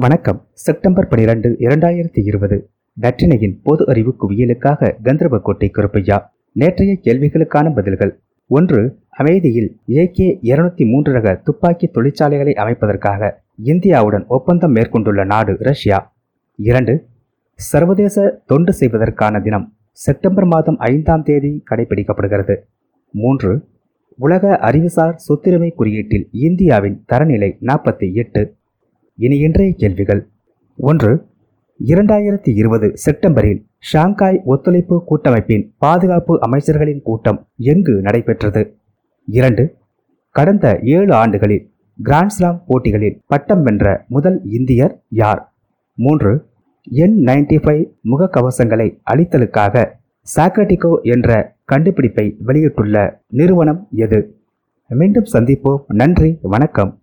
வணக்கம். செப்டம்பர் 12 இரண்டாயிரத்தி இருபது. நற்றினையின் பொது அறிவு குவியலுக்காக கந்தர்வக்கோட்டை கருப்பையா. நேற்றைய கேள்விகளுக்கான பதில்கள். ஒன்று அமைதியில் ஏகே இருநூத்தி மூன்று ரக துப்பாக்கி தொழிற்சாலைகளை அமைப்பதற்காக இந்தியாவுடன் ஒப்பந்தம் மேற்கொண்டுள்ள நாடு ரஷ்யா. இரண்டு சர்வதேச தொண்டு செய்வதற்கான தினம் செப்டம்பர் மாதம் ஐந்தாம் தேதி கடைபிடிக்கப்படுகிறது. மூன்று உலக அறிவுசார் சொத்துரிமை குறியீட்டில் இந்தியாவின் தரநிலை நாற்பத்தி எட்டு. இனி இன்றைய கேள்விகள். ஒன்று இரண்டாயிரத்தி இருபது செப்டம்பரில் ஷாங்காய் ஒத்துழைப்பு கூட்டமைப்பின் பாதுகாப்பு அமைச்சர்களின் கூட்டம் எங்கு நடைபெற்றது? இரண்டு கடந்த ஏழு ஆண்டுகளில் கிராண்ட்ஸ்லாம் போட்டிகளில் பட்டம் வென்ற முதல் இந்தியர் யார்? மூன்று என் நைன்டி ஃபைவ் முகக்கவசங்களை அளித்தலுக்காக சாக்ரட்டிகோ என்ற கண்டுபிடிப்பை வெளியிட்டுள்ள நிறுவனம் எது? மீண்டும் சந்திப்போம். நன்றி வணக்கம்.